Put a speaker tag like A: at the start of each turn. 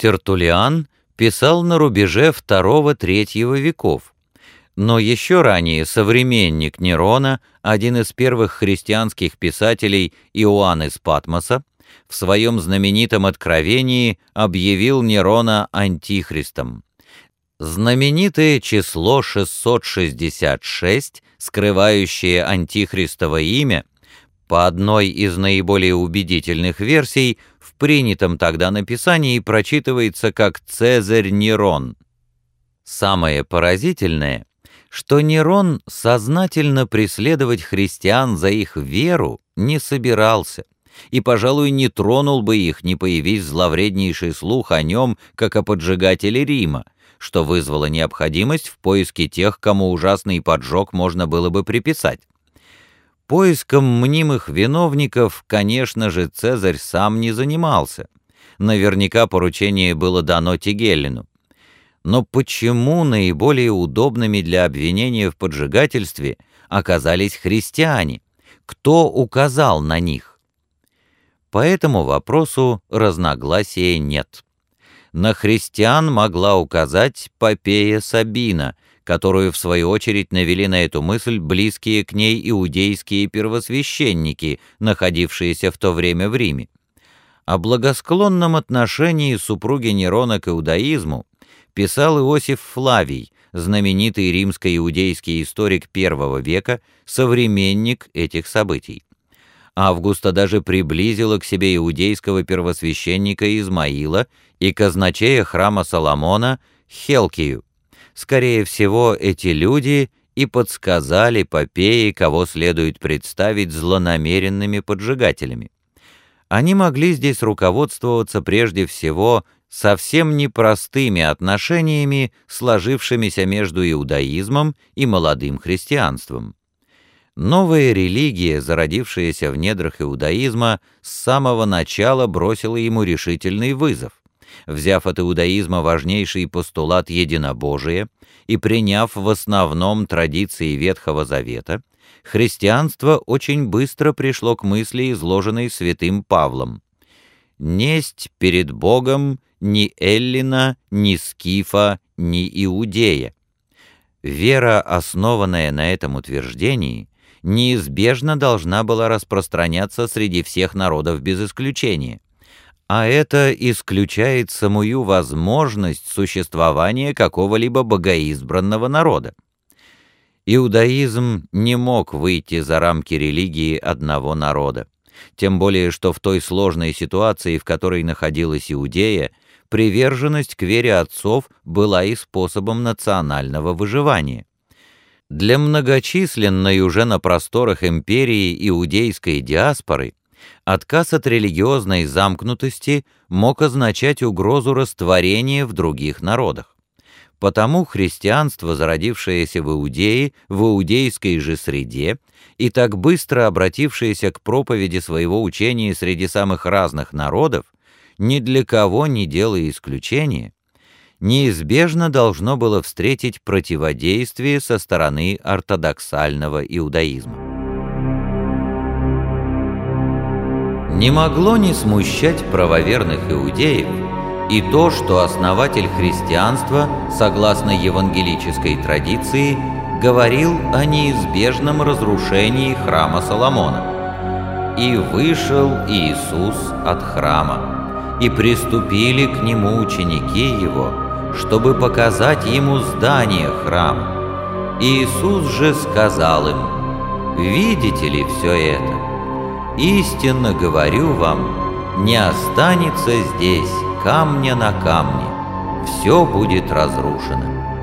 A: Тертулиан писал на рубеже II-III веков, но еще ранее современник Нерона, один из первых христианских писателей Иоанн из Патмоса, в своем знаменитом откровении объявил Нерона антихристом. Знаменитое число 666, скрывающее антихристово имя, по одной из наиболее убедительных версий, в принятом тогда написании прочитывается как «Цезарь Нерон». Самое поразительное, что Нерон сознательно преследовать христиан за их веру не собирался и, пожалуй, не тронул бы их, не появись зловреднейший слух о нем, как о поджигателе Рима, что вызвало необходимость в поиске тех, кому ужасный поджог можно было бы приписать. Поиском мнимых виновников, конечно же, Цезарь сам не занимался. Наверняка поручение было дано Тигеллину. Но почему наиболее удобными для обвинения в поджигательстве оказались христиане? Кто указал на них? По этому вопросу разногласия нет. На христиан могла указать Попея Сабина, которую в свою очередь навели на эту мысль близкие к ней иудейские первосвященники, находившиеся в то время в Риме. О благосклонном отношении супруги Нерона к иудаизму писал Иосиф Флавий, знаменитый римско-иудейский историк I века, современник этих событий. Августа даже приблизила к себе иудейского первосвященника Измаила и казначея храма Соломона Хелкию. Скорее всего, эти люди и подсказали Попее, кого следует представить злонамеренными поджигателями. Они могли здесь руководствоваться прежде всего совсем непростыми отношениями, сложившимися между иудаизмом и молодым христианством. Новая религия, зародившаяся в недрах иудаизма, с самого начала бросила ему решительный вызов. Взяв от иудаизма важнейший постулат единобожия и приняв в основном традиции Ветхого Завета, христианство очень быстро пришло к мысли, изложенной святым Павлом. «Несть перед Богом ни Эллина, ни Скифа, ни Иудея». Вера, основанная на этом утверждении, неизбежно должна была распространяться среди всех народов без исключения. А это исключает самую возможность существования какого-либо богоизбранного народа. Иудаизм не мог выйти за рамки религии одного народа. Тем более, что в той сложной ситуации, в которой находилась Иудея, приверженность к вере отцов была и способом национального выживания. Для многочисленной уже на просторах империи иудейской диаспоры отказ от религиозной замкнутости мог означать угрозу растворения в других народах. Потому христианство, зародившееся в Иудее, в иудейской же среде, и так быстро обратившееся к проповеди своего учения среди самых разных народов, ни для кого не делая исключения, неизбежно должно было встретить противодействие со стороны ортодоксального иудаизма. Не могло не смущать правоверных иудеев и то, что основатель христианства, согласно евангелической традиции, говорил о неизбежном разрушении храма Соломона. «И вышел Иисус от храма, и приступили к нему ученики его, чтобы показать ему здание храма. Иисус же сказал им, «Видите ли все это? Истинно говорю вам, не останется здесь камня на камне, все будет разрушено».